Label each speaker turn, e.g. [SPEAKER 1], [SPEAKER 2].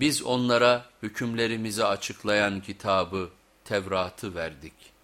[SPEAKER 1] Biz onlara hükümlerimizi açıklayan kitabı, Tevrat'ı verdik.